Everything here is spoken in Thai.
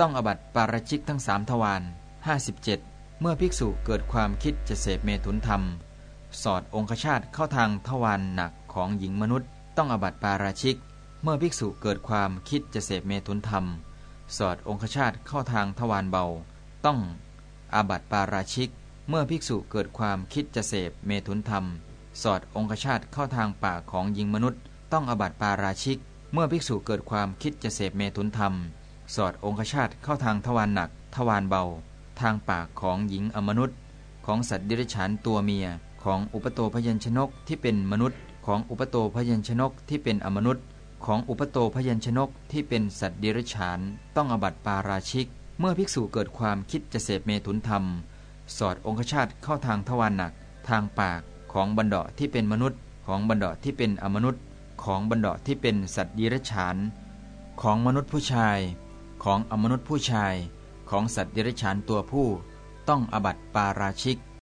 ต้องอบัติปาราชิกทั้งสามทวาร57 เมื่อภิกษุเกิดความคิดจะเสพเมถุนธรรม สอดองคชาตเข้าทางทวารหนักของหญิงมนุษย์ ต้องอบัติปาราชิก เมื่อภิกษุเกิดความคิดจะเสพเมถุนธรรม สอดองคชาตเข้าทางทวารเบา ต้องอาบัติปาราชิก เมื่อภิกษุเกิดความคิดจะเสพเมถุนธรรม สอดองคชาตเข้าทางปากของหญิงมนุษย์ ต้องอบัติปาราชิก เมื่อภิกษุเกิดความคิดจะเสพเมถุนธรรม สอดองคชาตเข้าทางทวารหนัก ทวารเบา ทางปากของหญิงอมนุษย์ ของสัตว์ดิริฉานตัวเมีย ของอุปโตพยัญชนกที่เป็นมนุษย์ ของอุปโตพยัญชนกที่เป็นอมนุษย์ ของอุปโตพยัญชนกที่เป็นสัตว์ดิริฉาน ต้องอบัติปาราชิก เมื่อภิกษุเกิดความคิดจะเสพเมถุนธรรม สอดองคชาตเข้าทางทวารหนัก ทางปากของบันดาที่เป็นมนุษย์ ของบันดาที่เป็นอมนุษย์ ของบันดาที่เป็นสัตว์ดิริฉาน ของมนุษย์ผู้ชาย ของอมนุษย์ผู้ชายของสัตว์เดรัจฉานตัวผู้ ต้องอบัติปาราชิก